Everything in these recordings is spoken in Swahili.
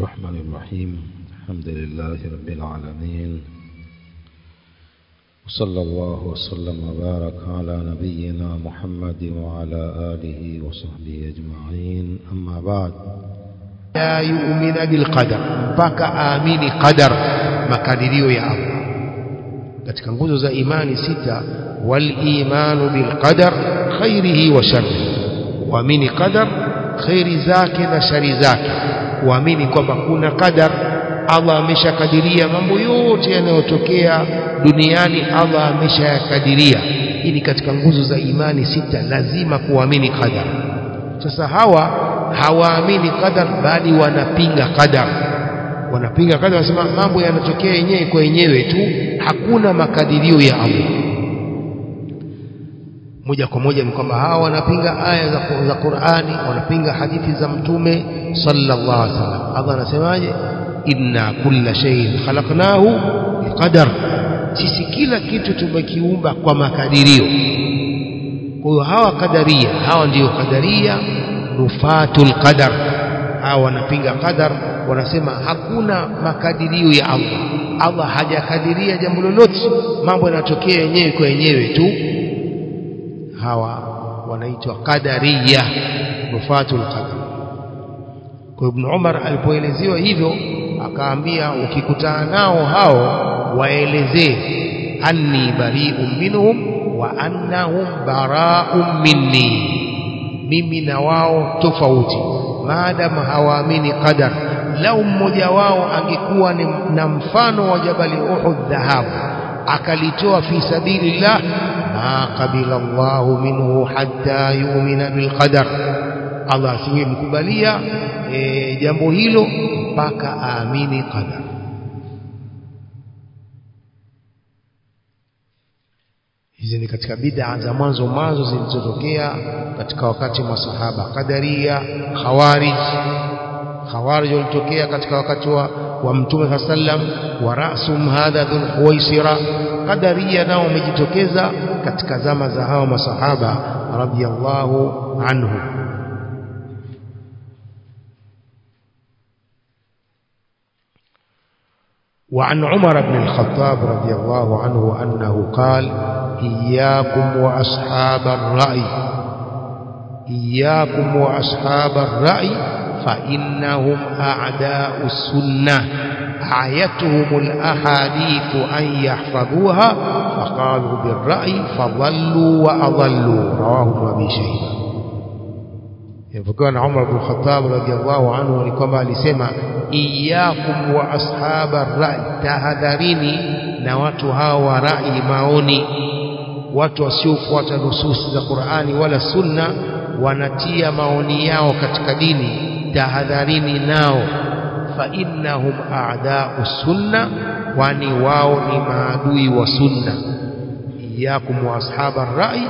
الرحمن الرحيم. الحمد لله رب العالمين. وصلى الله وسلم وبارك على نبينا محمد وعلى آله وصحبه أجمعين. أما بعد. لا يؤمن بالقدر. بك آمين قدر ما كان ديو يا أبو لتكن قدز إيمان ستة والإيمان بالقدر خيره وشره ومن قدر خير ذاك نشر ذاك kuamini kwamba kuna qadar Allah ameshakadiria mambo yote yanayotokea duniani Allah ameshayakadiria. Hii ni katika nguzo za imani sita lazima kuamini qadar sasa hawa hawaamini qadar bali wanapinga qadar wanapinga qadar wanasema mambo yanatokea yenyewe kwa yenyewe tu hakuna makadirio ya Allah moja kwa moja ni kwamba hawa wanapinga aya za, za Qur'ani wanapinga hadithi za mtume sallallahu alaihi wasallam. Allah anasemaje? Inna kulla shay'in khalaqnahu biqadar sisi kila kitu tumekiumba kwa makadirio. Kwa hiyo hawa kadaria hawa ndiyo kadaria nufatul qadar. Hawa wanapinga qadar wanasema hakuna makadirio ya Allah. Allah hajakadiria jambo lolote. Mambo yanatokea yenyewe kwa yenyewe tu hawa wanaitwa qadariya nufatul qadar kwa Ibn Umar alipoelezewa hivyo akaambia ukikutana nao hao waelezee anni bari'un minhum wa annahum bara'un minni. Mimi na wao tofauti. Maadam hawaamini qadar. Lau mmoja wao angekuwa na mfano wa jabali Uhud dhahabu akalitoa fi sabilillah ma qabila Allahu minhu hatta yu'mina bil qadar. Allah asingemkubalia e, jambo hilo mpaka aamini qadar. Hizi ni katika bid'a za mwanzo mwanzo zilizotokea katika wakati wa sahaba qadaria khawarij. Khawarij walitokea katika wakati wa, wa mtume sallam. Wa rasum hadha dhul khuwaisira qadaria nao wamejitokeza katika zama za hawa masahaba radiyallahu anhu وعن عمر بن الخطاب رضي الله عنه أنه قال إياكم وأصحاب الرأي إياكم وأصحاب الرأي فإنهم أعداء السنة أعيتهم الأحاديث أن يحفظوها فقالوا بالرأي فضلوا وأضلوا رواه ابن أبي شيبة يفكرون عمر بن الخطاب رضي الله عنه لكما لسما إياكم وأصحاب الرأي تهذريني نواتها ورأي maoni watu wasiofuata nususi za Qur'ani wala Sunna wanatia maoni yao katika dini tahadharini nao. Wao ni maadui wa sunna iyakum wa ashaba rai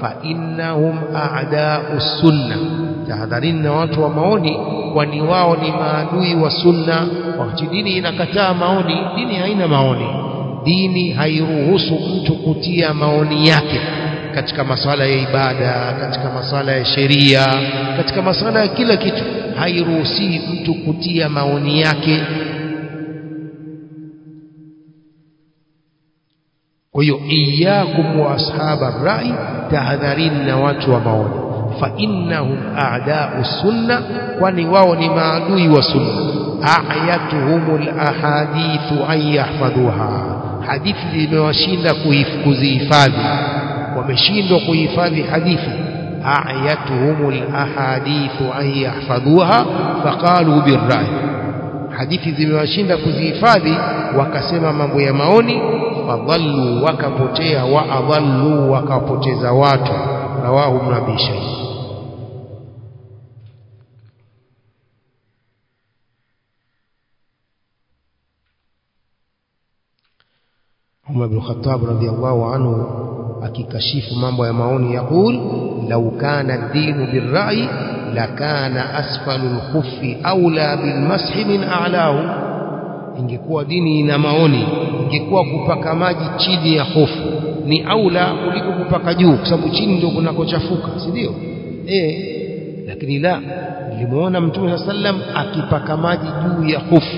fainnahum a'da'u sunna tahadharini na watu wa maoni kwani wao ni maadui wa sunna wakati dini inakataa maoni dini haina maoni. Dini hairuhusu mtu kutia maoni yake katika masala ya ibada katika masala ya sheria katika masala ya kila kitu. Hairuhusi mtu kutia maoni yake. Kwa hiyo iyakum wa ashaba rai tahadharini na watu wa maoni. Fa innahum a'da'u sunna kwani wao ni maadui wa sunna. A'yatuhumul ahadithu an yahfadhuha hadithi zimewashinda kuzihifadhi wameshindwa kuhifadhi hadithi. A'yatuhumul ahadithu an yahfadhuha faqalu birra'i. Hadithi zimewashinda kuzihifadhi wakasema mambo ya maoni fadhallu wakapotea wa adhallu wakapoteza watu. Rawahu shayba. Umar ibn Khattab radiyallahu anhu akikashifu mambo ya maoni yaqul law kana ad-din bir-ra'yi lakana asfalu lkhufi aula bilmashi bil-mashi min a'lahu. Ingekuwa dini ina maoni ingekuwa kupaka maji chini ya hofu ni aula kuliko kupaka juu kwa sababu chini ndio kunakochafuka si ndio? Eh lakini la nilimuona mtume saa sallam akipaka maji juu ya hofu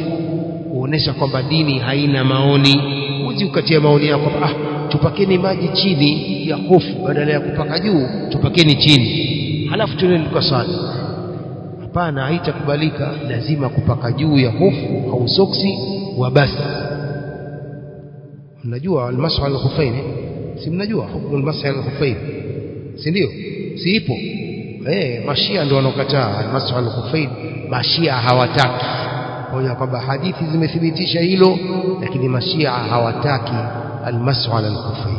kuonesha kwamba dini haina maoni. Huwezi ukatia maoni yako ah tupakeni maji chini ya hofu badala ya kupaka juu tupakeni chini. Halafu tuende tukasali. Hapana haitakubalika lazima kupaka juu ya hofu au soksi wa basi mnajua almasu ala alkhufain si mnajua hukumu almasu ala alkhufain si ndio? Si ipo? Eh mashia ndio wanaokataa almasu ala alkhufain mashia hawataki. Kwa kwamba hadithi zimethibitisha hilo lakini mashia hawataki almasu ala alkhufain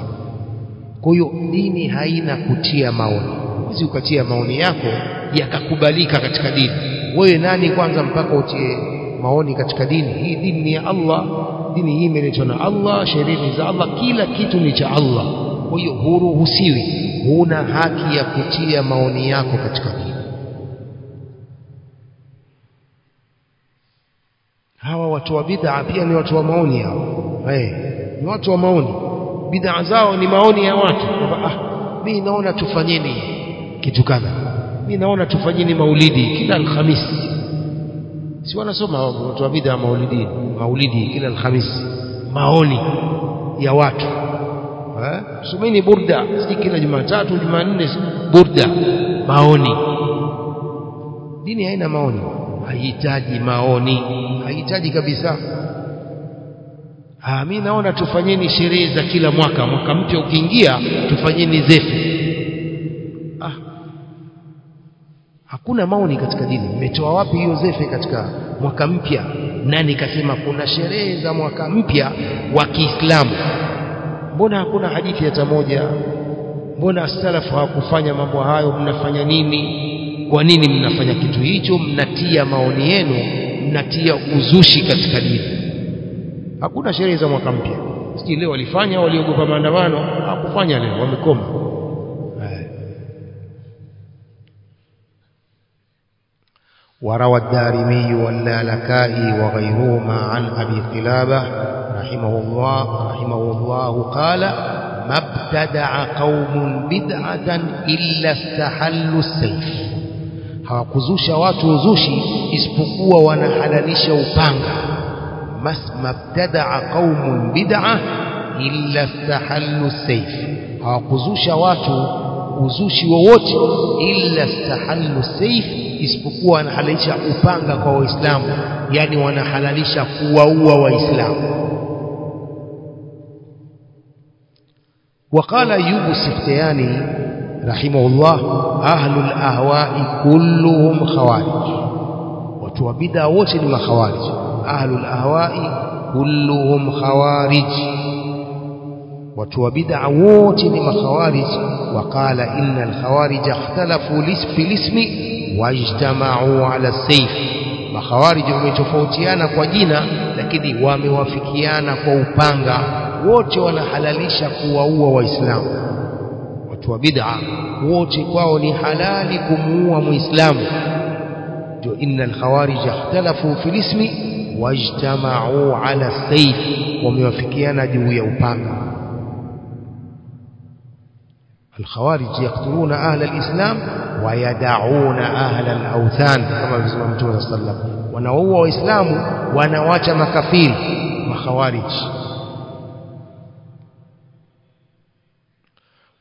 kwa hiyo dini haina kutia maoni. Huwezi ukatia maoni yako yakakubalika katika dini. Wewe nani kwanza mpaka utie maoni katika dini? Hii dini ni ya Allah. Dini hii imeletwa na Allah sheria za Allah kila kitu ni cha Allah. Kwa hiyo huruhusiwi. Huna haki ya kutia maoni yako katika dini. Hawa watu wa bid'a pia ni watu wa maoni hao. Hey, ni watu wa maoni. Bidhaa zao ni maoni ya watu. Kwamba ah mimi naona tufanyeni kitu kadha. Mimi naona tufanyeni maulidi kila alhamisi si wanasoma watu wa bidhaa maulidi maulidi kila alhamisi maoni ya watu. Eh? Someni burda si kila jumatatu jumanne burda. Maoni. Dini haina maoni. Haihitaji maoni. Haihitaji kabisa ah mimi naona tufanyeni sherehe za kila mwaka. Mwaka mpya ukiingia tufanyeni zefu ah hakuna maoni katika dini. Mmetoa wapi hiyo zefe katika mwaka mpya? Nani kasema kuna sherehe za mwaka mpya wa Kiislamu? Mbona hakuna hadithi hata moja? Mbona salafu hawakufanya mambo hayo? Mnafanya nini? Kwa nini mnafanya kitu hicho? Mnatia maoni yenu mnatia uzushi katika dini hakuna sherehe za mwaka mpya sijui leo walifanya waliogopa maandamano hawakufanya leo wamekoma وروى الدارمي واللالكائي وغيرهما عن أبي قلابة رحمه الله رحمه الله قال ما ابتدع قوم بدعة إلا استحلوا السيف hawakuzusha watu uzushi isipokuwa wanahalalisha upanga mabtadaa qaumun bid'a illa istahallu sayf hawakuzusha watu uzushi wowote illa istahallu sayf isipokuwa wanahalalisha upanga kwa waislamu yani wanahalalisha kuwaua waislamu وقال أيوب السختياني رحمه الله أهل الأهواء كلهم خوارج وتوبدا وتن خوارج ahlul ahwai kulluhum khawarij. Watu wa bid'a wote ni makhawarij. Waqala inna alkhawarij ikhtalafu lismi wajtama'u ala sayf. Makhawariji wametofautiana kwa jina lakini wamewafikiana kwa upanga. Wote wanahalalisha kuwaua waislamu. Watu wa bid'a wote kwao ni halali kumuua mwislamu ndio ina alkhawarij ikhtalafu fi lismi ala sayf wamewafikiana juu ya upanga. الخوارج يقتلون أهل الإسلام ويدعون أهل الأوثان كما في زمان صلى الله عليه وسلم ونووا وإسلام ونواج مكفير وخوارج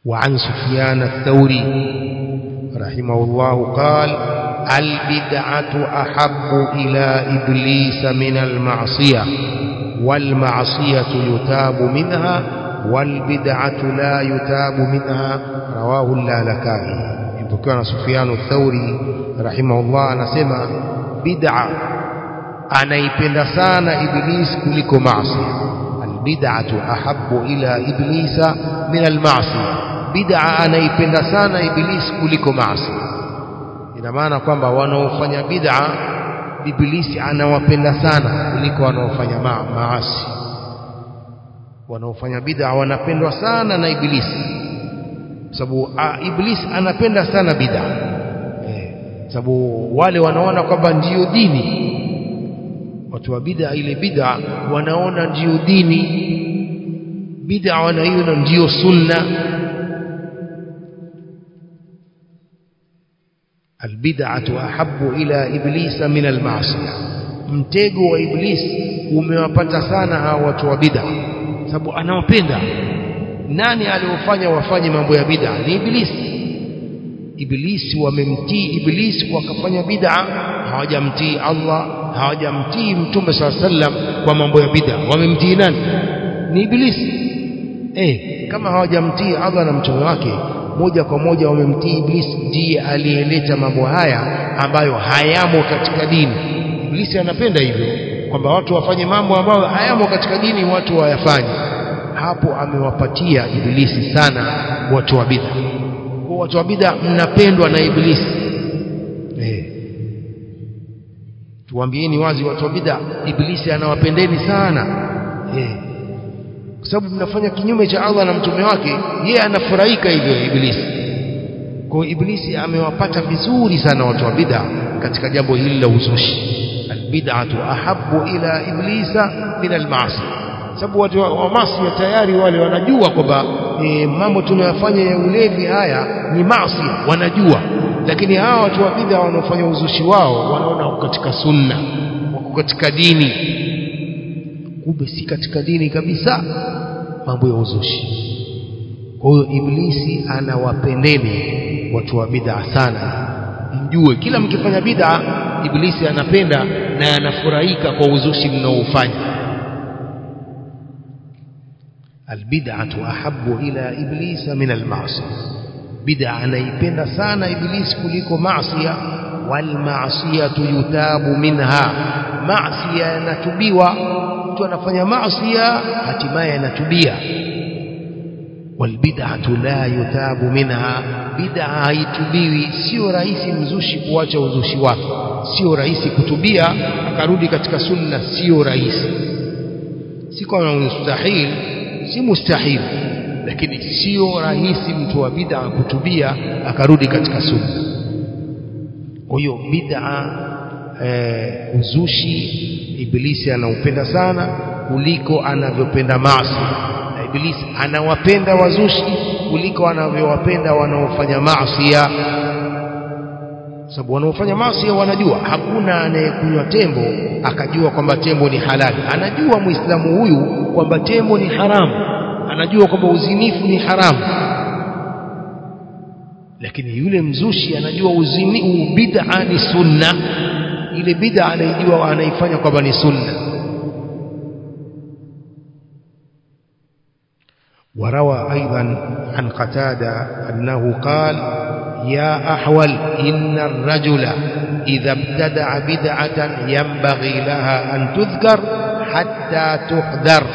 وعن سفيان الثوري رحمه الله قال البدعة أحب إلى إبليس من المعصية والمعصية يتاب منها والبدعة لا يتاب منها. رواه اللالكاني. كان سفيان الثوري رحمه الله نسمى بدعة. أنا يبندسان إبليس كلك معصية. البدعة أحب إلى إبليس من المعصية. بدعة أنا يبندسان إبليس كلك معصية. Ina maana kwamba wanaofanya bid'a ibilisi anawapenda sana kuliko wanaofanya ma maasi. Wanaofanya bid'a wanapendwa sana na ibilisi. Sababu ibilisi anapenda sana bid'a. Eh, sababu wale wanaona kwamba ndiyo dini. Watu wa bid'a ile bid'a wanaona ndiyo dini. Bid'a wanaiona ndiyo sunna albid'atu ahabbu ila iblisa min almaasiya mtego wa iblisi umewapata sana hawa watu wa bid'a. Sababu anawapenda. Nani aliofanya wafanye mambo ya bid'a? Ni iblisi iblisi wamemtii iblisi wakafanya bid'a. Hawajamtii Allah hawajamtii mtume saa sallam kwa mambo ya bid'a. Wamemtii nani? Ni iblisi eh kama hawajamtii Allah na mtume wake moja kwa moja wamemtii iblisi ndiye aliyeleta mambo haya ambayo hayamo katika dini. Iblisi anapenda hivyo kwamba watu wafanye mambo ambayo hayamo katika dini watu wayafanye. Hapo amewapatia Iblisi sana watu wa bid'a kwa watu wa bid'a mnapendwa na Iblisi eh. Tuambieni wazi watu wa bid'a Iblisi anawapendeni sana. Eh kwa sababu mnafanya kinyume cha Allah na mtume wake yeye anafurahika hivyo ibilisi kwa ibilisi amewapata vizuri sana watu wa bid'a katika jambo hili la uzushi. Albid'atu ahabbu ila iblisa min almaasi. Sababu watu wa maasi tayari wale wanajua kwamba e, mambo tunayofanya ya ulevi haya ni maasi wanajua. Lakini hawa watu wa bid'a wanaofanya uzushi wao wanaona katika sunna wako katika dini kumbe si katika dini kabisa mambo ya uzushi. Kwa hiyo iblisi anawapendeni watu wa bid'a sana. Mjue kila mkifanya bid'a iblisi anapenda na anafurahika kwa uzushi mnaofanya albid'atu ahabbu ila iblisa min almaasi bid'a anaipenda sana iblisi kuliko maasiya wal maasiyatu yutabu minha. Maasiya yanatubiwa mtu anafanya maasi hatimaye anatubia. Walbid'atu la yutabu minha bid'a haitubiwi. Sio rahisi mzushi kuacha uzushi wake sio rahisi kutubia akarudi katika sunna sio rahisi. Si kama mustahil si mustahil lakini sio rahisi mtu wa bid'a kutubia akarudi katika sunna. Kwa hiyo bid'a eh, uzushi ibilisi anaupenda sana kuliko anavyopenda maasi na ibilisi anawapenda wazushi kuliko anavyowapenda wanaofanya maasi sababu wanaofanya maasi wanajua hakuna anayekunywa tembo akajua kwamba tembo ni halali. Anajua muislamu huyu kwamba tembo ni haramu. Anajua kwamba uzinifu ni haramu. Lakini yule mzushi anajua uzini bid'a ni sunna ile bid'a anaijua anaifanya kwamba ni sunna وروى أيضا عن قتادة أنه قال يا أحول إن الرجل إذا ابتدع بدعة ينبغي لها أن تذكر حتى تحذر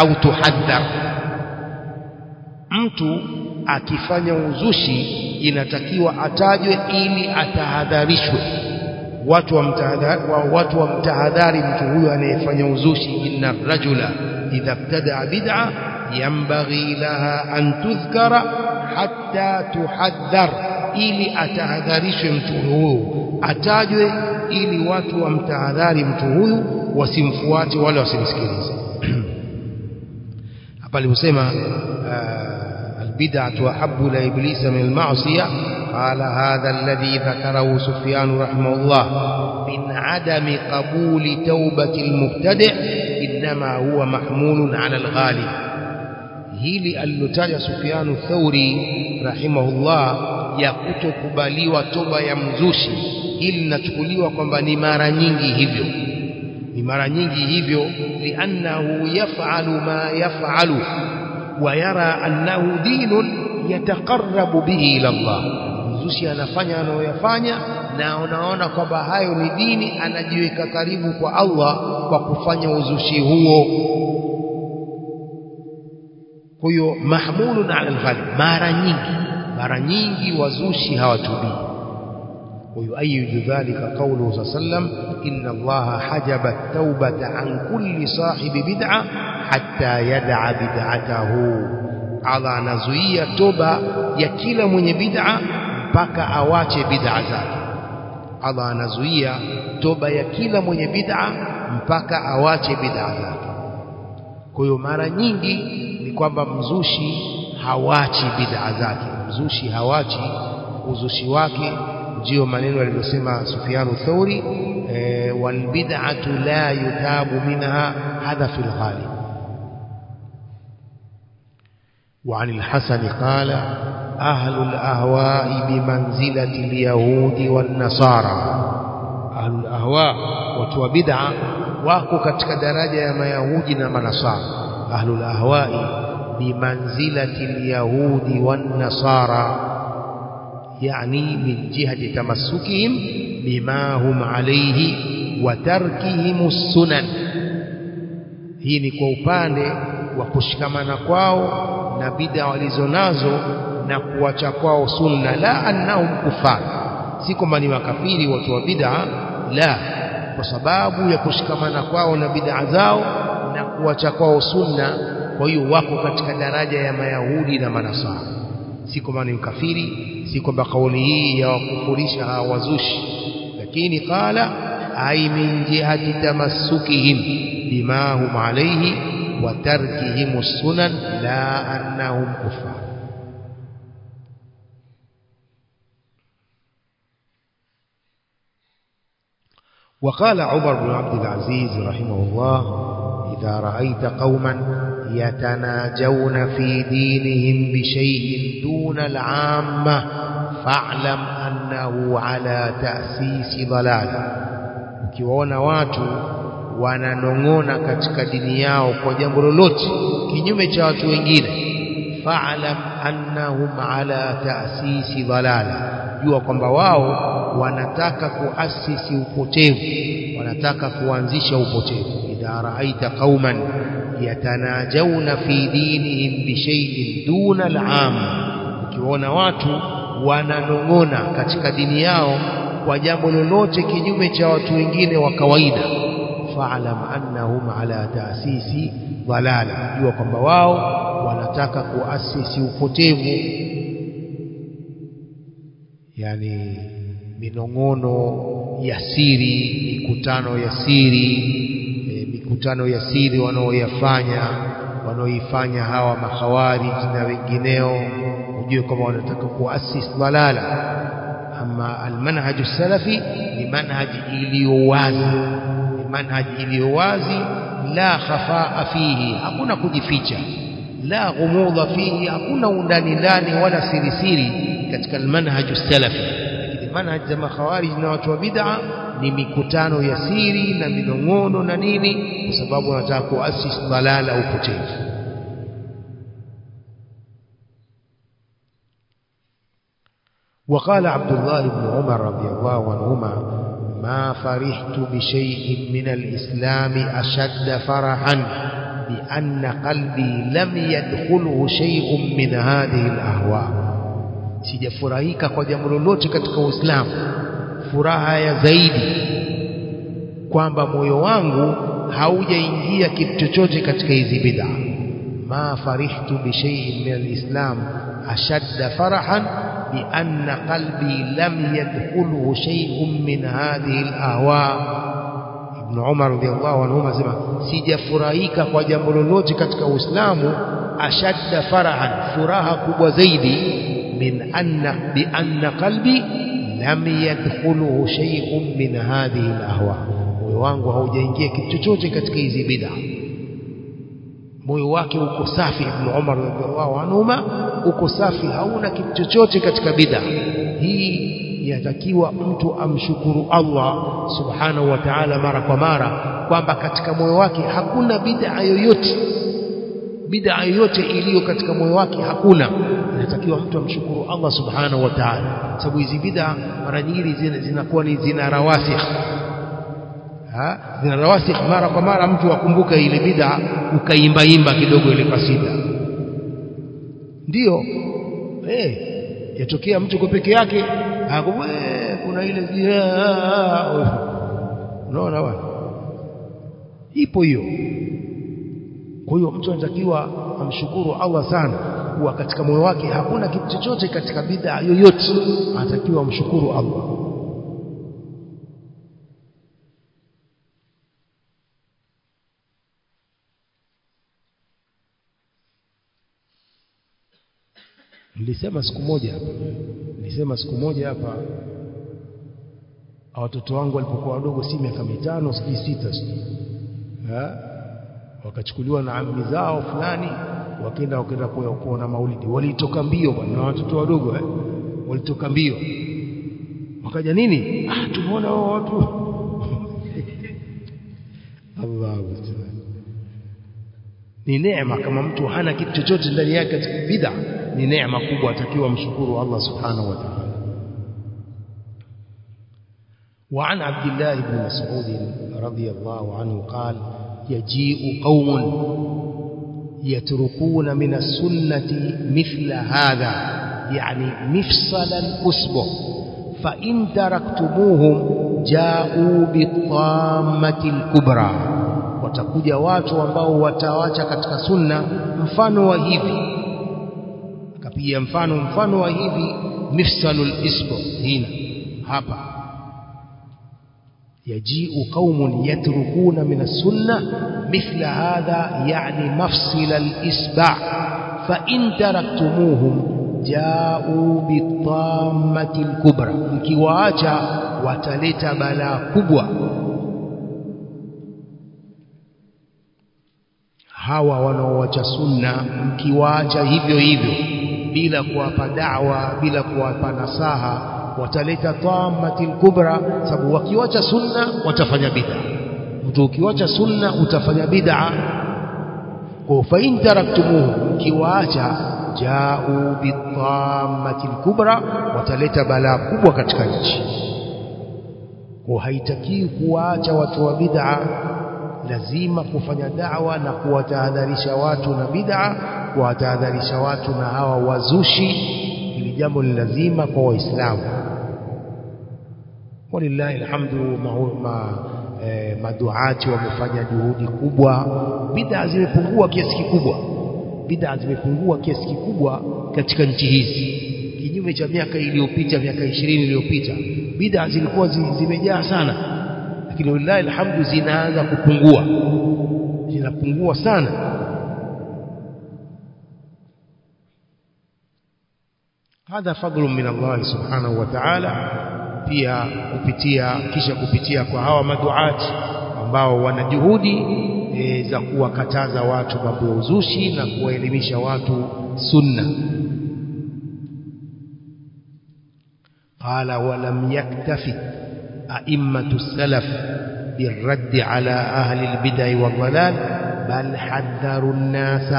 أو تحذر mtu akifanya uzushi inatakiwa atajwe ili atahadharishwe watu wa mtahadhari wa watu wa mtahadhari mtu huyo anayefanya uzushi inna rajula idha ibtada bid'a yanbaghi laha an tudhkara hatta tuhadhar ili atahadharishwe mtu huyo atajwe ili watu wa mtahadhari mtu huyu wasimfuate wala wasimsikilize. Hapa aliposema ah, albid'atu ahabbu la iblisa min almasiyah قال هذا الذي ذكره سفيان رحمه الله من عدم قبول توبة المبتدع إنما هو محمول على الغالب. هي لألتاج سفيان الثوري رحمه الله يكتكبالي وتوبة يمزوشي هل نتقولي وقمب نمارا نينجي هبيو نمارا نينجي هبيو لأنه يفعل ما يفعله ويرى أنه دين يتقرب به إلى الله. mzushi anafanya anayoyafanya na unaona kwamba hayo ni dini anajiweka karibu kwa Allah kwa kufanya uzushi huo. Huyo mahmulun ala alghalib mara nyingi mara nyingi wazushi hawatubii. Huyo ayu dhalika qawluhu sallam inna allaha hajaba taubata an kulli sahibi bid'a hatta yad'a bid'atahu. Allah anazuia toba ya kila mwenye bid'a mpaka awache bid'a zake. Allah anazuia toba ya kila mwenye bid'a mpaka awache bid'a zake. Kwa hiyo mara nyingi ni kwamba mzushi hawachi bid'a zake. Mzushi hawachi uzushi wake. Ndio maneno aliyosema Sufyanu Thauri e, walbid'atu la yutabu minha hadha fil ghalib وعن الحسن قال أهل الأهواء بمنزلة اليهود والنصارى. أهل الأهواء وتوى بدعة bid'a wako ما يهودنا ما mayahudi أهل الأهواء بمنزلة اليهود والنصارى يعني من جهة تمسكهم بما هم عليه وتركهم السنن. هي ni kwa كواو na bid'a walizonazo na kuacha kwao sunna la annahum kufar si kwamba ni makafiri watu wa bid'a la. Kwa sababu ya kushikamana kwao na bid'a zao na kuacha kwao sunna kwa hiyo wako katika daraja ya mayahudi na manasara. Si kwamba ni mkafiri si kwamba kauli hii ya wakufurisha hawazushi. Lakini qala ay min jihati tamassukihim bima hum alayhi tarkihim as-sunan la annahum kuffar وقال عمر بن عبد العزيز رحمه الله إذا رأيت قوما يتناجون في دينهم بشيء دون العامة فاعلم أنه على تأسيس ضلال. Ukiwaona watu wananong'ona katika dini yao kwa jambo lolote kinyume cha watu wengine. Fa'lam annahum ala ta'sisi dhalala. Jua kwamba wao wanataka kuasisi upotevu wanataka kuanzisha upotevu. Idha raaita qauman yatanajawna fi dinihim bishay'in duna al'am. Ukiona watu wananong'ona katika dini yao kwa jambo lolote kinyume cha watu wengine wa kawaida fa'lam annahum ala taasisi dhalala jua kwamba wao wanataka kuasisi upotevu. Yani minong'ono ya siri mikutano ya siri e, mikutano ya siri wanaoyafanya wanaoifanya hawa mahawari na wengineo. Ujue kwamba wanataka kuasisi dhalala ama almanhaju salafi ni manhaji iliyo wazi منهج إليوازي لا خفاء فيه أكون كدفجة لا غموض فيه أكون أندانداني ولا سيري كتك المنهج السلفي منهج زم خوارج نوات وبدعة لمكتان يسيري نمي لمنغون ننيني بسبب نتاك أسس ضلال أو كتير وقال عبد الله بن عمر رضي الله عنهما ما فرحت بشيء من الإسلام أشد فرحا بأن قلبي لم يدخله شيء من هذه الأهواء sijafurahika kwa jambo lolote katika Uislamu furaha ya zaidi kwamba moyo wangu haujaingia kitu chochote katika hizi bid'a ما فرحت بشيء من الإسلام أشد فرحا بأن قلبي لم يدخله شيء من هذه الأهواء. ابن عمر رضي الله عنهما سمع سيجف رأيك وجمل لوجكتك وإسلام أشد فرحا. فراها كبو زيدي من أن بأن قلبي لم يدخله شيء من هذه الأهواء. ويوانقها وجنجيك تشوجكتك إزي بدعة. Moyo wake uko safi ibn Umar radhiallahu anhuma uko safi hauna kitu chochote katika bid'a. Hii yatakiwa mtu amshukuru Allah subhanahu wa ta'ala mara kwa mara kwamba katika moyo wake hakuna bid'a yoyote. Bid'a yoyote iliyo katika moyo wake hakuna. Inatakiwa mtu amshukuru Allah subhanahu wa ta'ala. Sababu hizi bid'a mara nyingi zinakuwa ni zina rawasikh zina rawasikh mara kwa mara mtu akumbuka ile bid'a ukaimba imba kidogo ile kasida. Ndio. Eh yatokea mtu kwa peke yake akwe kuna ile unaona bwana? Ipo hiyo. Kwa hiyo mtu anatakiwa amshukuru Allah sana kuwa katika moyo wake hakuna kitu chochote katika bid'a yoyote. Anatakiwa amshukuru Allah nilisema siku moja hapa. Nilisema siku moja hapa watoto wangu walipokuwa wadogo si miaka mitano sijui sita sijui. Wakachukuliwa na ammi zao fulani wakaenda wakaenda kuona maulidi. Walitoka mbio bwana na watoto wadogo eh? walitoka mbio. Wakaja nini? Ah tumeona wao watu. Allahu ni neema kama mtu hana kitu chochote ndani yake bid'a ni neema kubwa atakiwa mshukuru Allah subhanahu wa ta'ala وعن عبد الله بن مسعود رضي الله عنه قال يجيء قوم يتركون من السنة مثل هذا يعني مفصل الأسبوع فإن تركتموهم جاءوا بالطامة الكبرى watakuja watu ambao watawacha katika sunna mfano wa hivi akapiga mfano mfano wa hivi mifsalul isbu hina hapa yajiu qaumun yatrukuna min as-sunnah mithla hadha yani mafsil al-isba' fa in taraktumuhum ja'u bitammati al-kubra mkiwaacha wataleta balaa kubwa hawa wanaoacha sunna mkiwaacha hivyo hivyo bila kuwapa da'wa bila kuwapa nasaha wataleta tamati kubra sababu wakiwacha sunna watafanya bid'a. Mtu ukiwacha sunna utafanya bid'a. Kwa fa in taraktumuhu ukiwaacha ja'u bitammatil kubra wataleta balaa kubwa katika nchi. Kwa haitaki kuwaacha watu wa bid'a. Lazima kufanya da'wa na kuwatahadharisha watu na bid'a kuwatahadharisha watu na hawa wazushi ili jambo ni lazima kwa waislamu. Walillahi alhamdu ma, eh, maduati wamefanya juhudi kubwa. Bid'a zimepungua kiasi kikubwa. Bid'a zimepungua kiasi kikubwa katika nchi hizi. Kinyume cha miaka iliyopita miaka ishirini iliyopita bid'a zilikuwa zimejaa sana. Lakini walillahi alhamdu zinaanza kupungua. Zinapungua sana hadha fadlu min Allah subhanahu wa ta'ala pia kupitia kisha kupitia kwa hawa maduati ambao wana juhudi e, za kuwakataza watu mambo ya uzushi na kuwaelimisha watu sunna qala walam yaktafi أئمة السلف بالرد على أهل البدع والضلال بل حذروا الناس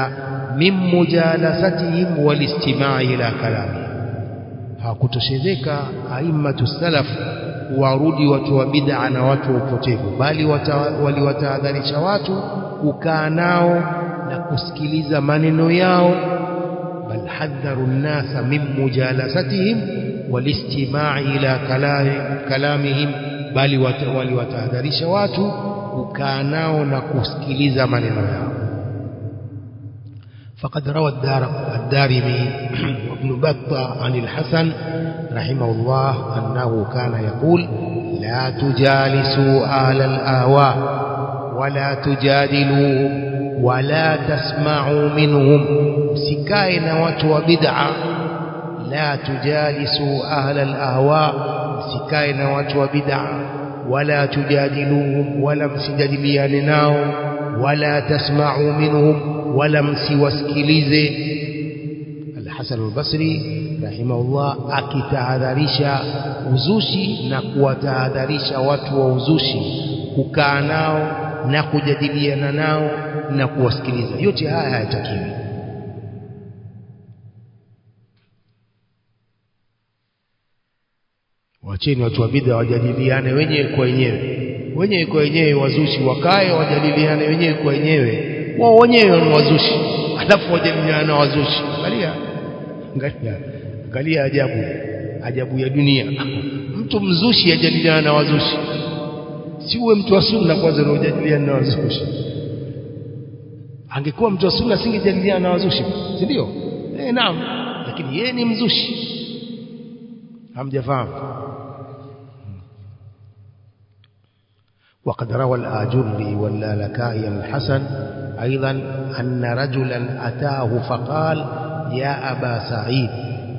من مجالستهم والاستماع إلى كلامهم hakutoshezeka aimatu salaf warudi watu wa bid'a na watu wa upotevu bali waliwatahadharisha watu kukaa nao na kusikiliza maneno yao bal hadharu nnasa min mujalasatihim walistima'i ila kalamihim bali waliwatahadharisha watu kukaa nao na kusikiliza maneno yao فقد روى الدار الدارمي وابن بطة عن الحسن رحمه الله أنه كان يقول لا تجالسوا آل الآواء ولا تجادلوا ولا تسمعوا منهم. سكاين واتوا بدعة لا تجالسوا أهل الأهواء سكاين واتوا بدعة ولا تجادلوهم ولم سجد سجدلياننا ولا تسمعوا منهم ولم سوسكليزي Al-Hasan al-Basri rahimahullah akitahadharisha uzushi na kuwatahadharisha watu wa uzushi kukaa nao na kujadiliana nao na kuwasikiliza. Yote haya hayatakiwi. Wacheni watu wa bid'a wajadiliane wenyewe kwa wenyewe. Wenyewe kwa wenyewe wazushi wakae wajadiliane wenyewe kwa wenyewe. Wao wenyewe ni wazushi. Alafu wajadiliana na wazushi. Angalia angalia angalia ajabu ajabu ya dunia mtu mzushi ajadiliana na wazushi si uwe mtu wa sunna kwanza ndio ujadiliana na wazushi angekuwa mtu wa sunna singejadiliana na wazushi si ndio eh naam lakini yeye ni mzushi hamjafahamu وقد روى الآجري واللالكائي الحسن أيضا أن رجلا أتاه فقال يا أبا سعيد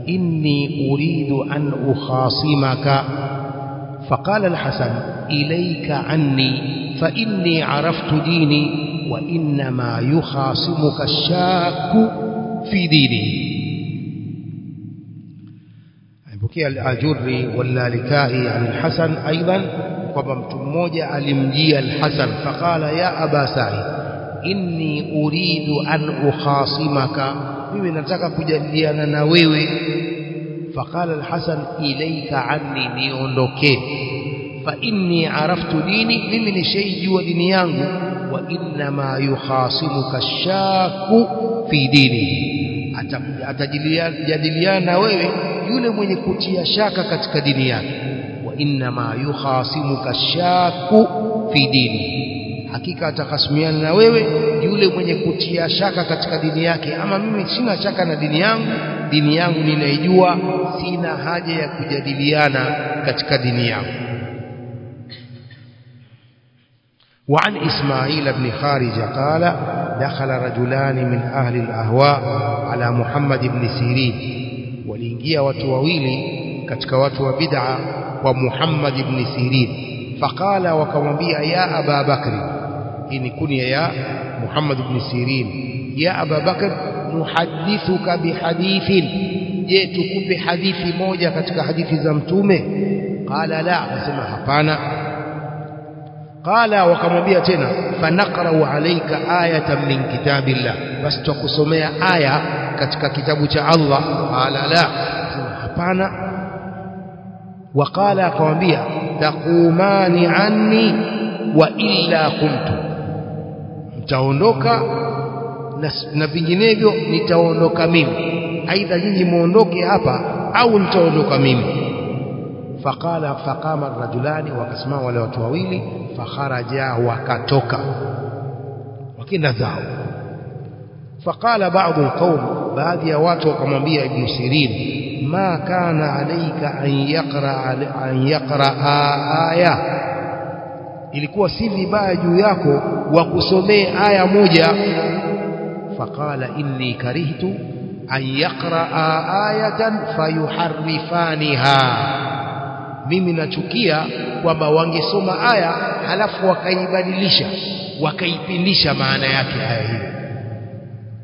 إني أريد أن أخاصمك. فقال الحسن إليك عني فإني عرفت ديني وإنما يخاصمك الشاك في دينه بكي الأجري واللالكائي عن الحسن أيضا. mmoja alimjia al-Hasan faqala ya Aba Sa'id inni uridu an ukhasimaka mimi nataka kujadiliana na wewe. Faqala alhasan ilayka anni niondoke. Fa inni araftu dini mimi nishaijua dini yangu. Wa inna ma yukhasimuka shaku fi dini. Atajadiliana wewe yule mwenye kutia shaka katika dini yake. Wa inna ma yukhasimuka shaku fi dini hakika atakasimiana na wewe yule mwenye kutia shaka katika dini yake ama mimi sina shaka na dini yangu dini yangu ninaijua sina haja ya kujadiliana katika dini yangu وعن إسماعيل بن خارجة قال دخل رجلان من أهل الأهواء على محمد بن سيرين ولينجيا وتوويلي katika watu wa bid'a wa Muhammad ibn Sirin faqala wakamwambia ya Aba Bakri hii ni kunia ya Muhammad ibn Sirin. Ya Abu Bakar nuhadithuka bihadithin je tukupe hadithi moja katika hadithi za mtume? Qala la akasema hapana. Qala wakamwambia tena fanaqra'u alayka ayatan min kitabillah. Basi tutakusomea aya katika kitabu cha Allah. Qala la hapana. Waqala akamwambia taqumani anni wa illa kuntu mtaondoka na, na vinginevyo nitaondoka mimi. Aidha nyinyi muondoke hapa au nitaondoka mimi. Faqala faqama rajulani wakasimama wale watu wawili fakharaja wakatoka. Wakina zao. Faqala baadhi alqaum baadhi ya watu wakamwambia ibn sirin ma kana alayka an yaqra an yaqra aya? Ilikuwa si vibaya juu yako wakusomee aya moja. Faqala inni karihtu an yaqraa ayatan fayuharifaniha mimi nachukia kwamba wangesoma aya halafu wakaibadilisha wakaipindisha maana yake aya hiyo.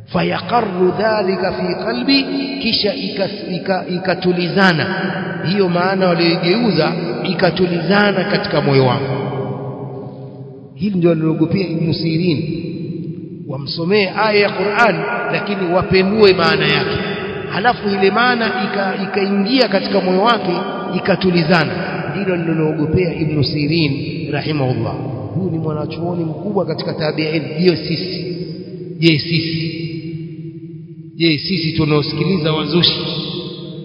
Fayaqarru dhalika fi qalbi kisha ikatulizana. Hiyo maana walioigeuza ikatulizana katika moyo wangu hili ndio aliloogopea Ibn Sirin wamsomee aya ya Qur'an lakini wapendue maana yake. Halafu ile maana ikaingia ika katika moyo wake ikatulizana. Ndilo lililoogopea Ibn Sirin rahimahullah. Huyu ni mwanachuoni mkubwa katika tabi'in. Ndio sisi. Je sisi? Je sisi tunaosikiliza wazushi?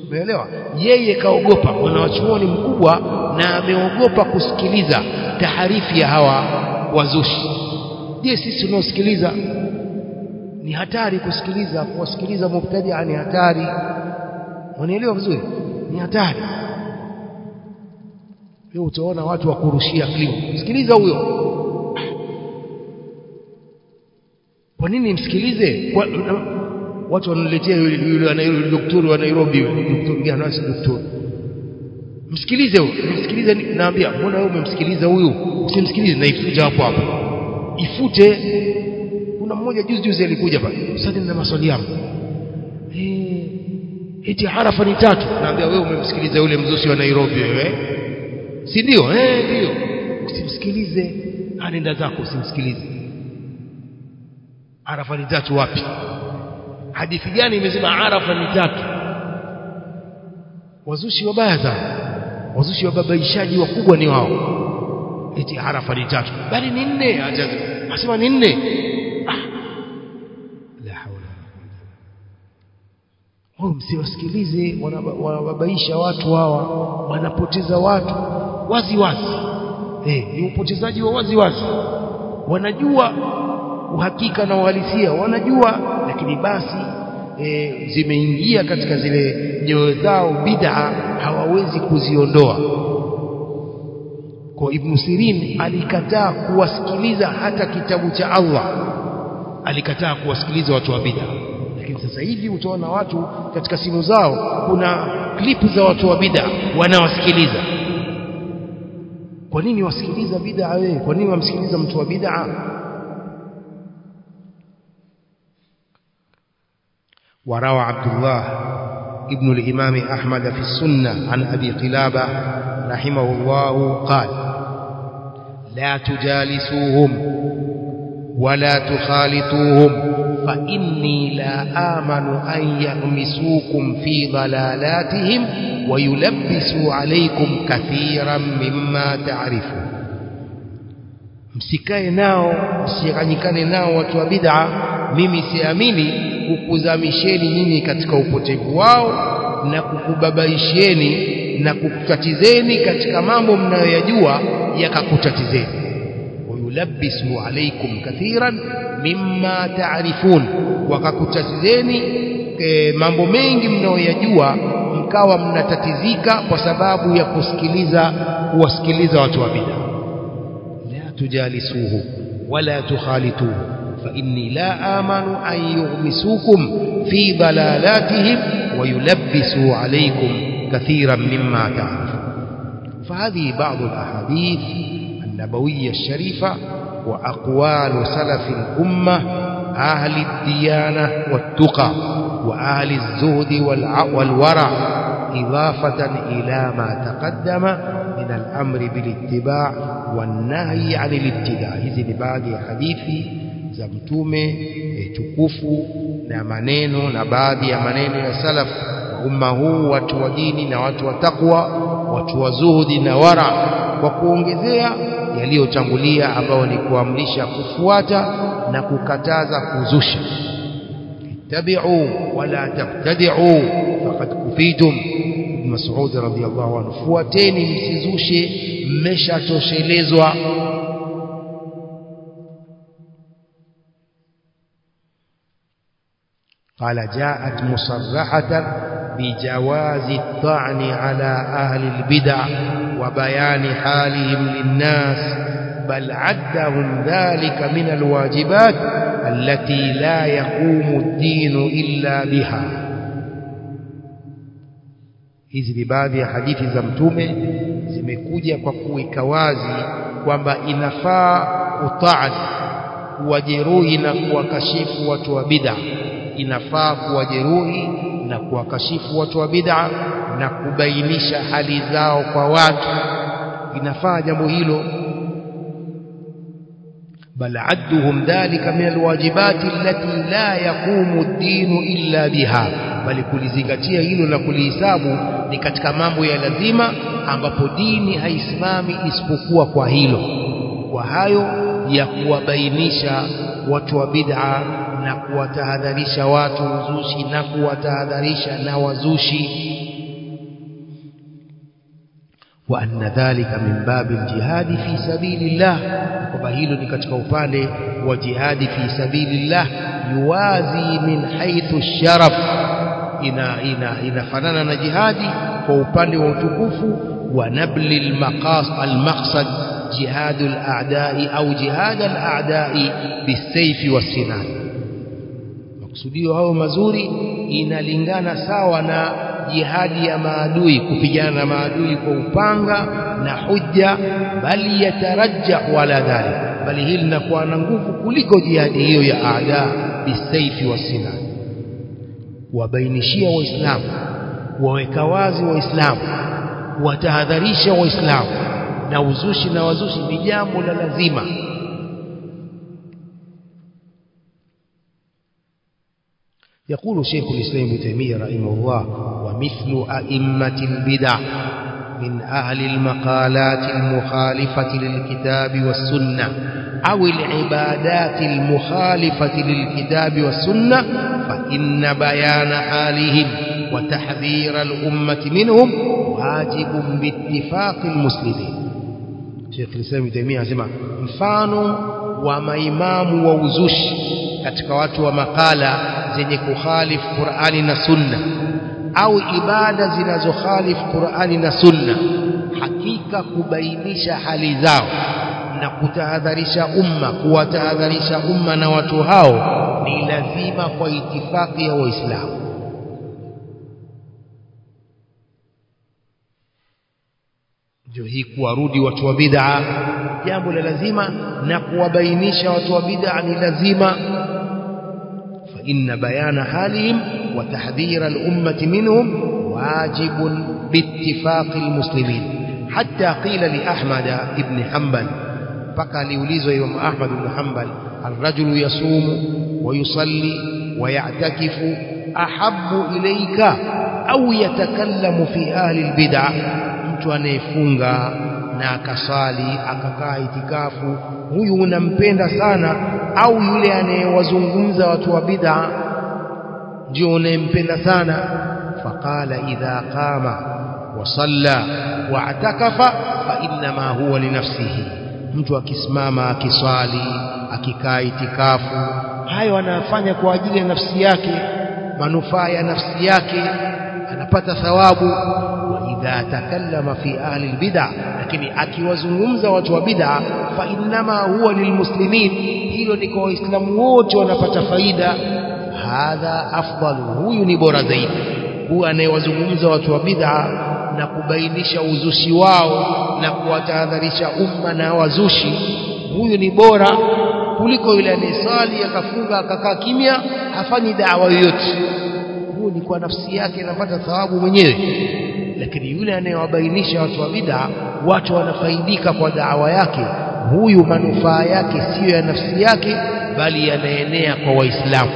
Umeelewa? Yeye kaogopa. Mwanachuoni mkubwa na ameogopa kusikiliza taharifi ya hawa wazushi je sisi tunaosikiliza ni hatari kusikiliza kuwasikiliza mubtadia ni hatari. Wanaelewa vizuri? Ni hatari. Wewe utaona watu wa kurushia klipu sikiliza huyo. Kwa nini msikilize? Kwa, watu wanaletea yule daktari wa Nairobi daktari gani daktari msikilize huyu. Msikilize naambia mbona wewe umemsikiliza huyu? Usimsikilize. Ifute hapo hapo. Ifute. Kuna mmoja juzi juzi alikuja pale. Sasa na maswali yangu. Eh eti harafa ni tatu. Naambia wewe umemsikiliza yule mzushi wa Nairobi wewe si ndio? Eh ndio. Usimsikilize. Anenda zako usimsikilize. Harafa ni tatu wapi? Hadithi gani imesema harafa ni tatu? Wazushi wabaya sana wazushi wababaishaji wakubwa ni wao. Eti arafa ni tatu. Bali ni nne asema ni nne. Ah. la haula wao msiwasikilize wanababaisha watu hawa. Wanapoteza watu wazi wazi. Eh ni upotezaji wa wazi wazi. Wanajua uhakika na uhalisia. Wanajua lakini basi e, zimeingia katika zile nyoyo zao bid'a hawawezi kuziondoa kwa Ibn Sirin alikataa kuwasikiliza hata kitabu cha Allah alikataa kuwasikiliza watu wa bid'a lakini sasa hivi utaona watu katika simu zao kuna klipu za watu wa bid'a wanawasikiliza kwa nini wasikiliza bid'a wewe kwa nini wamsikiliza mtu wa bid'a وروى عبد الله ابن الإمام أحمد في السنة عن أبي قلابة رحمه الله قال لا تجالسوهم ولا تخالطوهم فإني لا آمن أن يغمسوكم في ضلالاتهم ويلبسوا عليكم كثيرا مما تعرفون. Msikae nao msichanganyikane nao watu wa bid'a mimi siamini. Kukuzamisheni nyinyi katika upotevu wao na kukubabaisheni na kukutatizeni katika mambo mnayoyajua yakakutatizeni. Wayulabisu alaikum kathiran mimma taarifun wakakutatizeni e, mambo mengi mnayoyajua mkawa mnatatizika kwa sababu ya kusikiliza kuwasikiliza watu wa bid'a la tujalisuhu wala tukhalituhu فإني لا آمن أن يغمسوكم في ضلالاتهم ويلبسوا عليكم كثيرا مما تعرفون. فهذه بعض الأحاديث النبوية الشريفة وأقوال سلف الأمة أهل الديانة والتقى وأهل الزهد والورع إضافة إلى ما تقدم من الأمر بالاتباع والنهي عن الابتداع هذه بعض حديث za mtume e, tukufu na maneno na baadhi ya maneno ya salaf. Umma huu watu wa dini na watu wa takwa watu wa zuhudi na wara kwa kuongezea yaliyotangulia ambao ni kuamrisha kufuata na kukataza kuzusha. Ittabi'u wala tabtadi'u faqad kufitum. Ibn Mas'ud radhiyallahu anhu fuateni msizushe mmeshatoshelezwa قال جاءت مصرحة بجواز الطعن على أهل البدع وبيان حالهم للناس بل عدهم ذلك من الواجبات التي لا يقوم الدين إلا بها hizi ni baadhi ya hadithi za mtume zimekuja kwa kuweka wazi kwamba inafaa kutaani kuwajeruhi na kuwakashifu watu wa bid'a inafaa kuwajeruhi na kuwakashifu watu wa bid'a na kubainisha hali zao kwa watu. Inafaa jambo hilo. Bal adduhum dhalika min alwajibati allati la yaqumu ad-din illa biha. Bali kulizingatia hilo na kulihisabu ni katika mambo ya lazima ambapo dini haisimami isipokuwa kwa hilo. Kwa hayo ya kuwabainisha watu wa bid'a na kuwatahadharisha watu uzushi na kuwatahadharisha na wazushi وأن ذلك من باب الجهاد في سبيل الله. وبهيل نكتك وفاله وجهاد في سبيل الله يوازي من حيث الشرف. إنا إنا إنا فنانا جهادي وفاله وتكوف ونبل المقاص المقصد جهاد الأعداء أو جهاد الأعداء بالسيف والسنان. Makusudio hao mazuri inalingana sawa na jihadi ya maadui kupigana na maadui kwa upanga na hujja bali yatarajahu ala dhalik bali hili linakuwa na nguvu kuliko jihadi hiyo ya ada bisaifi wasinan wabainishia waislamu waweka wazi waislamu watahadharisha waislamu na uzushi na wazushi ni jambo la lazima يقول شيخ الإسلام ابن تيمية رحمه الله ومثل أئمة البدع من أهل المقالات المخالفة للكتاب والسنة أو العبادات المخالفة للكتاب والسنة فإن بيان حالهم وتحذير الأمة منهم واجب باتفاق المسلمين. Sheikh Islam Taimia anasema mfano wa maimamu wa uzushi katika watu wa makala zenye kukhalifu Qur'ani na Sunna au ibada zinazokhalifu Qur'ani na Sunna hakika kubainisha hali zao na kutahadharisha umma kuwatahadharisha umma na watu hao ni lazima kwa itifaki ya Waislamu. Ndio hii kuwarudi watu wa bid'a jambo la lazima na kuwabainisha watu wa bid'a ni lazima إن بيان حالهم وتحذير الأمة منهم واجب باتفاق المسلمين. حتى قيل لأحمد بن حنبل فقال يوم أحمد بن حنبل الرجل يصوم ويصلي ويعتكف أحب إليك أو يتكلم في أهل البدع؟ أنت أنا يفونغا ناكصالي أكاكا إتكافو huyu unampenda sana au yule anayewazungumza watu wa bid'a ndio unayempenda sana. Faqala idha qama wa salla wa atakafa fa inma huwa li nafsihi. Mtu akisimama akiswali akikaa itikafu hayo anafanya kwa ajili ya nafsi yake manufaa ya nafsi yake anapata thawabu. wa idha takallama fi ahli albid'a lakini akiwazungumza watu wa bid'a fa innama huwa lilmuslimin. Hilo ni kwa waislamu wote wanapata faida. Hadha afdal huyu ni bora zaidi. Huyu anayewazungumza watu wa bid'a na kubainisha uzushi wao na kuwatahadharisha umma na wazushi huyu ni bora kuliko yule anisali akafunga akakaa kimya hafanyi dawa yoyote. Huyu ni kwa nafsi yake anapata thawabu mwenyewe lakini yule anayewabainisha watu wa bid'a watu wanafaidika kwa dawa yake huyu manufaa yake siyo ya nafsi yake bali yanaenea kwa waislamu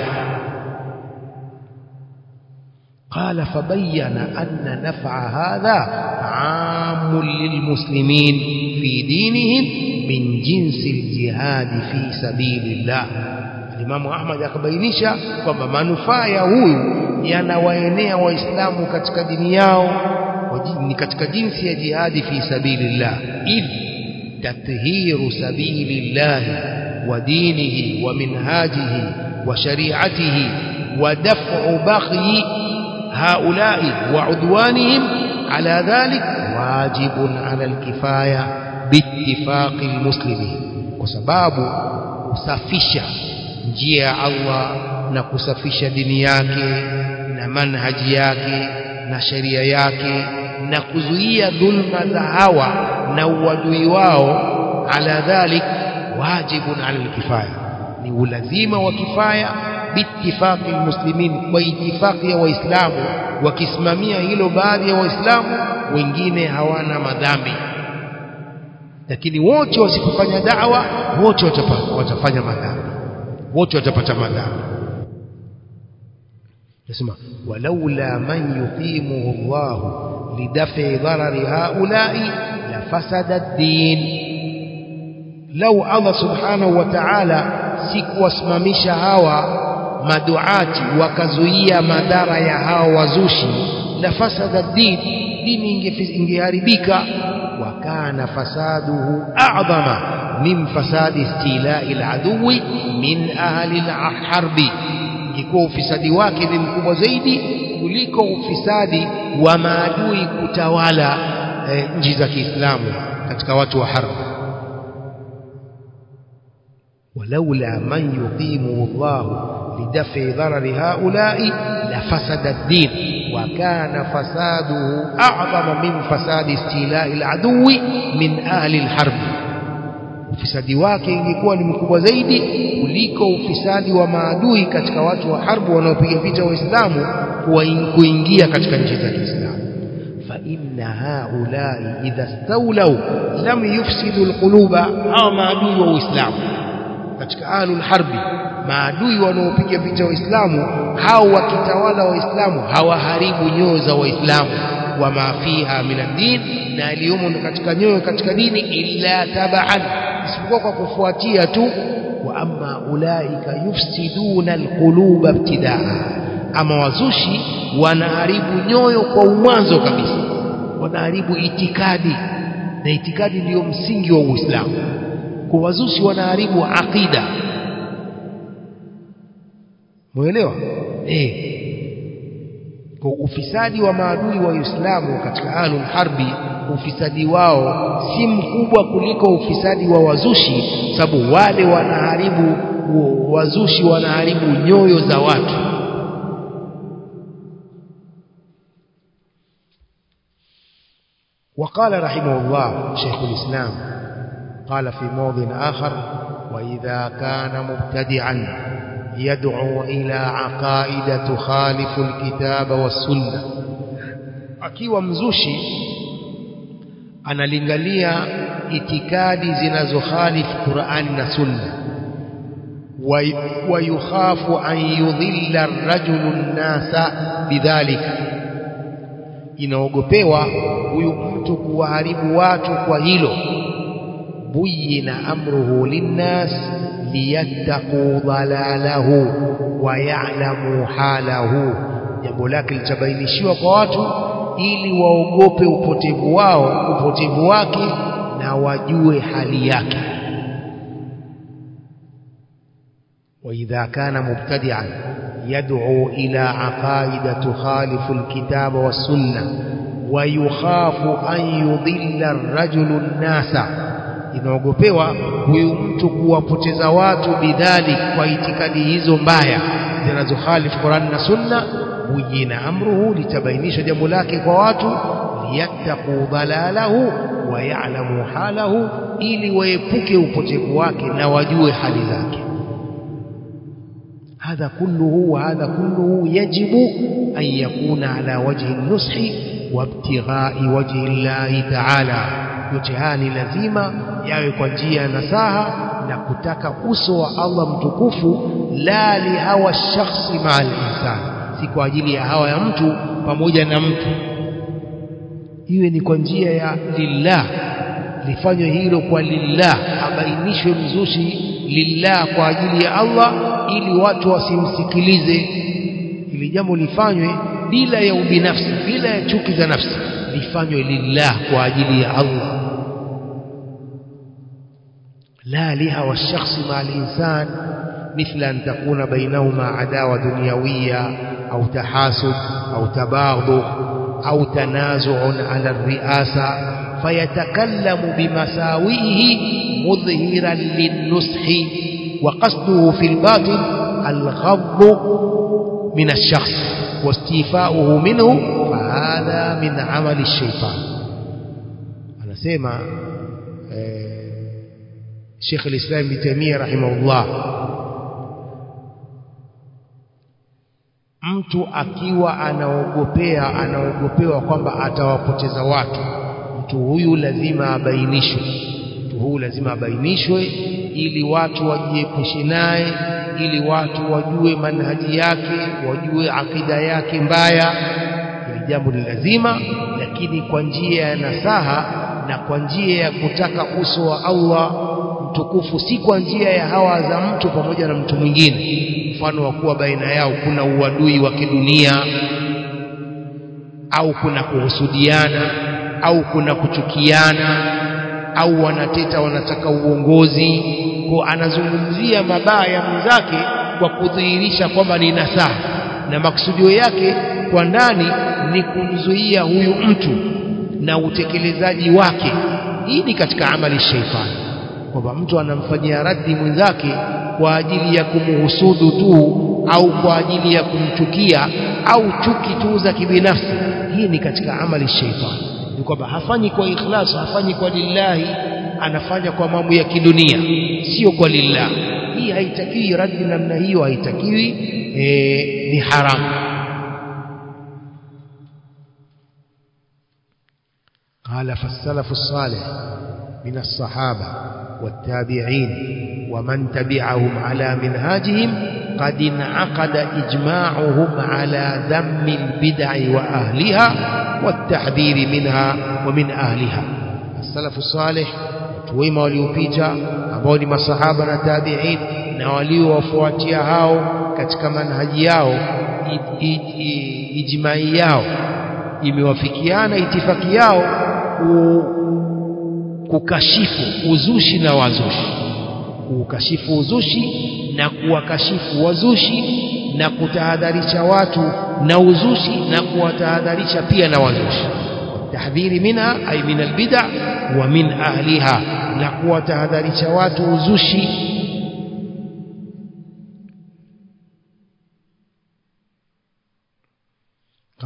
قال فبين أن نفع هذا عام للمسلمين في دينهم من جنس الجهاد في سبيل الله الإمام أحمد akabainisha kwamba manufaa ya huyu yanawaenea waislamu katika dini yao ni katika jinsi ya jihadi fi sabilillah. Id tathiru sabilillah wa dinihi wa minhajihi wa shari'atihi wa daf'u baghi haula'i wa udwanihim ala dhalik wajibun ala alkifaya biittifaqi almuslimin. Kwa sababu kusafisha njia ya Allah na kusafisha dini yake na manhaji yake na sheria yake na kuzuia dhulma za hawa na uadui wao ala dhalik wajibun ala alkifaya. Ni ulazima wa kifaya biittifaqi almuslimin kwa itifaqi ya waislamu. Wakisimamia hilo baadhi ya waislamu wengine hawana madhambi. Lakini wote wasipofanya da'wa wote watafanya madhambi. Wote watapata madhambi. Nasema walaula man yuqimuhu Allah lidaf'i ضرر هؤلاء لفسد الدين. lau Allah subhanahu wa ta'ala sikuwasimamisha hawa maduati wakazuia madhara ya hawa wazushi la fasada din dini ingeharibika wa kana fasaduhu a'zama min fasadi istilai aladui ahli alharbi ingekuwa ufisadi wake ni mkubwa zaidi kuliko ufisadi wa maadui kutawala e, nchi za Kiislamu katika watu wa harbi ولولا من يقيمه الله لدفع ضرر هؤلاء لفسد الدين وكان فساده أعظم من فساد استيلاء العدو من أهل الحرب ufisadi wake ingekuwa ni mkubwa zaidi kuliko ufisadi wa maadui katika watu wa harbu wanaopiga vita waislamu kuingia katika nchi za Kiislamu. Fa inna haulai idha staulau lam yufsidu alquluba hawa maadui wa Uislamu. Katika ahlul harbi maadui wanaopiga vita waislamu hao wakitawala waislamu hawaharibu nyoyo za waislamu. Wa mafiha min ad-din na aliyomo katika nyoyo katika dini illa tabaan isipokuwa kwa kufuatia tu wa amma ulaika yufsiduna alquluba ibtidaa ama wazushi wanaharibu nyoyo kwa umwanzo kabisa wanaharibu itikadi na itikadi ndiyo msingi wa Uislamu. Kwa wazushi wanaharibu aqida. Muelewa eh kwa ufisadi wa maadui wa Uislamu katika alul harbi ufisadi wao si mkubwa kuliko ufisadi wa wazushi sababu wale wanaharibu wazushi wanaharibu nyoyo za watu وقال رحمه الله شيخ الإسلام قال في موضع آخر وإذا كان مبتدعا يدعو إلى عقائد تخالف الكتاب والسنة akiwa mzushi analingalia itikadi zinazokhalifu Qur'ani na Sunna wayukhafu an yudhilla ar-rajulu an-nasa bidhalika inaogopewa huyu mtu kuwaharibu watu kwa hilo buyina amruhu linnas liyattaqu dhalalahu wa ya'lamu halahu jambo lake litabainishiwa kwa watu ili waogope upotevu wao upotevu wake na wajue hali yake وإذا كان مبتدعا يدعو إلى عقائد تخالف الكتاب والسنة ويخاف أن يضل الرجل الناس inaogopewa huyu mtu kuwapoteza watu bidhali kwa itikadi hizo mbaya zinazokhalifu Qur'an na Sunna bujina amruhu litabainisha jambo lake kwa watu liyattaqu dhalalahu wa ya'lamu halahu ili waepuke upotevu wake na wajue hali zake هذا كله وهذا كله يجب أن يكون على وجه النصح وابتغاء وجه الله تعالى mtihani lazima yawe kwa njia ya nasaha na kutaka uso wa Allah mtukufu la li hawa shakhsi ma'al insan si kwa ajili ya hawa ya mtu pamoja na mtu. Iwe ni kwa njia ya lillah lifanywe hilo kwa lillah abainishwe mzushi lillah kwa ajili ya Allah ili watu wasimsikilize. Ili jambo lifanywe bila ya ubinafsi bila ya chuki za nafsi lifanywe lillah kwa ajili ya Allah. لا لهوى الشخص مع الإنسان مثل أن تكون بينهما عداوة دنيوية أو تحاسد أو تباغض أو تنازع على الرئاسة فيتكلم بمساوئه مظهرا للنصح وقصده في الباطن الغض من الشخص واستيفاؤه منه فهذا من عمل الشيطان. أنا سيما شيخ al-Islam Ibn Taymiyyah rahimahullah. Mtu akiwa anaogopea anaogopewa kwamba atawapoteza watu mtu huyu lazima abainishwe. Mtu huyu lazima abainishwe ili watu wajiepushe naye ili watu wajue manhaji yake wajue akida yake mbaya. Hili jambo ni lazima lakini kwa njia ya nasaha na kwa njia ya kutaka uso wa Allah mtukufu si kwa njia ya hawa za mtu pamoja na mtu mwingine. Mfano wa kuwa baina yao kuna uadui wa kidunia au kuna kuhusudiana au kuna kuchukiana au wanateta wanataka uongozi. Kwa anazungumzia mabaya ya mwenzake kwa kudhihirisha kwamba ni nasaha na maksudio yake kwa ndani ni kumzuia huyu mtu na utekelezaji wake. Hii ni katika amali shaitani kwamba mtu anamfanyia raddi mwenzake kwa ajili ya kumuhusudu tu au kwa ajili ya kumchukia au chuki tu za kibinafsi hii ni katika amali shaitani ni kwamba hafanyi kwa ikhlas hafanyi kwa lillahi anafanya kwa mambo ya kidunia sio kwa lillah hii haitakiwi raddi namna hiyo haitakiwi e, ni haramu قال فالسلف الصالح من الصحابة والتابعين ومن تبعهم على منهاجهم قد انعقد إجماعهم على ذم البدع وأهلها والتحذير منها ومن أهلها. السلف الصالح تويما وليوبيجا أبولي ما صحابنا تابعين نوالي وفواتيها كتك منهجياه إجمائياه إمي وفكيانا إتفاقياه kukashifu uzushi na wazushi. Kukashifu uzushi na kuwakashifu wazushi na kutahadharisha watu na uzushi na kuwatahadharisha pia na wazushi. Tahdhiri minha ay min albid'a wa min ahliha na kuwatahadharisha watu uzushi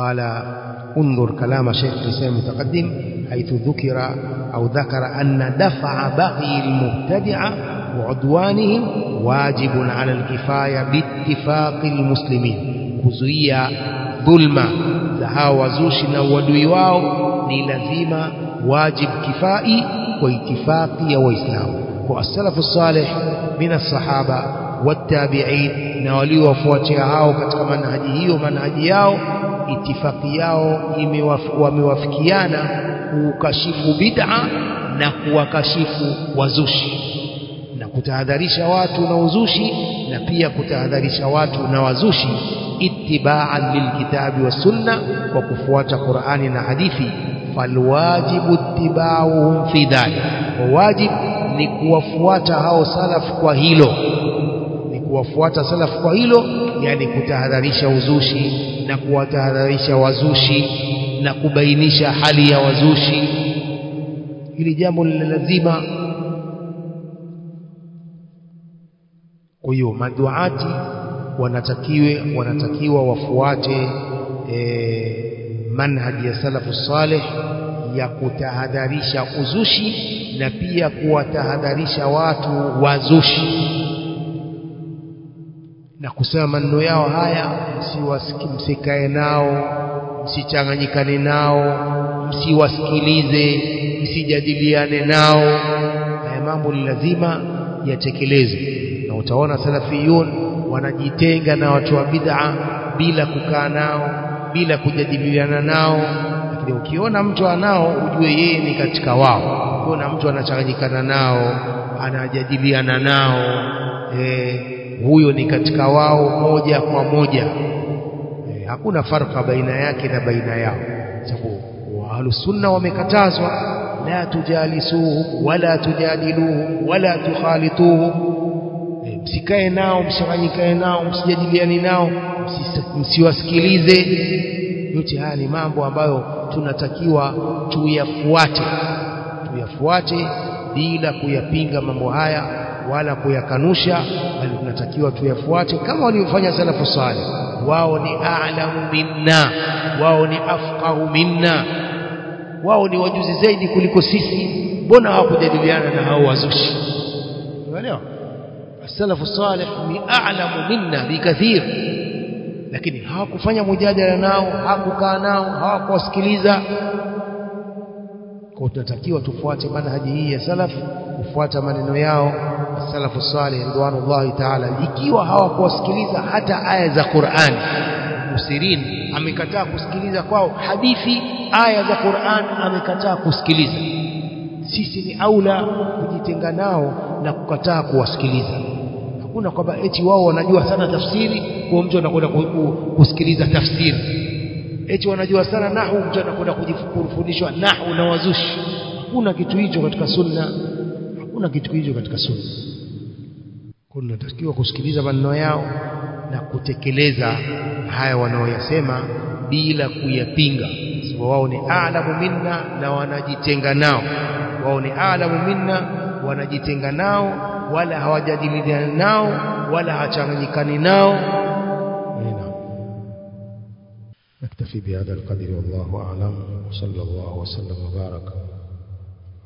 قال انظر كلام شيخ الإسلام المتقدم حيث ذكر أو ذكر أن دفع بغي المبتدع وعدوانهم واجب على الكفاية باتفاق المسلمين. كزوية ظلمة لها وزوشنا ودويواو للذيما واجب كفائي واتفاقي وإسلام. والسلف الصالح من الصحابة wat-tabi'in na waliowafuatia hao katika manhaji hiyo manhaji yao itifaki yao wamewafikiana kukashifu bid'a na kuwakashifu wazushi na kutahadharisha watu na uzushi na pia kutahadharisha watu na wazushi ittiba'an lilkitabi wa sunna kwa kufuata Qur'ani na hadithi. Falwajibu ittiba'uhum fi dhalik wajib ni kuwafuata hao salaf kwa hilo kuwafuata salafu kwa hilo yani kutahadharisha uzushi na kuwatahadharisha wazushi na kubainisha hali ya wazushi. Hili jambo ni lazima. Kwa hiyo maduati wanatakiwe wanatakiwa wafuate e, manhaji ya salafu saleh ya kutahadharisha uzushi na pia kuwatahadharisha watu wazushi na kusema maneno yao haya msikae nao msichanganyikane nao msiwasikilize msijadiliane nao. Haya mambo ni lazima yatekelezwe na utaona salafiyun wanajitenga na watu wa bid'a bila kukaa nao bila kujadiliana nao. Lakini ukiona mtu anao ujue yeye ni katika wao. Ukiona mtu anachanganyikana nao anajadiliana nao e, huyo ni katika wao moja kwa moja. E, hakuna farka baina yake na baina yao. Sababu ahlus sunna wamekatazwa la tujalisuhum wala tujadiluhum wala tukhalituhum e, msikae nao msichanganyikae nao msijadiliani nao msiwasikilize. Yote haya ni mambo ambayo tunatakiwa tuyafuate. Tuyafuate bila kuyapinga mambo haya wala kuyakanusha bali tunatakiwa tuyafuate kama walivyofanya salafu salih wao ni a'lamu minna wao ni afqahu minna wao ni wajuzi zaidi kuliko sisi. Mbona hawakujadiliana na hao wazushi? Unaelewa salih ni a'lamu minna bikathir lakini hawakufanya mujadala nao hawakukaa nao hawakuwasikiliza. Kwa tunatakiwa tufuate manhaji hii ya salaf kufuata maneno yao salafu salih ridwanullahi ta'ala ikiwa hawakuwasikiliza hata aya za Qur'an Musirin amekataa kusikiliza kwao hadithi aya za Qur'an amekataa kusikiliza. Sisi ni aula kujitenga nao na kukataa kuwasikiliza. Hakuna kwamba eti wao wanajua sana tafsiri kwa mtu anakwenda kusikiliza tafsiri. Eti wanajua sana nahu mtu anakwenda kujifundishwa nahu na wazushi. Hakuna kitu hicho katika sunna hakuna kitu hicho katika sunna kwa tunatakiwa kusikiliza maneno yao na kutekeleza haya wanaoyasema bila kuyapinga sababu wao ni a'lamu minna na wanajitenga nao wao ni a'lamu minna wanajitenga nao wala hawajadiliana nao wala hawachanganyikani nao نكتفي بهذا القدر والله أعلم وصلى الله وسلم وبارك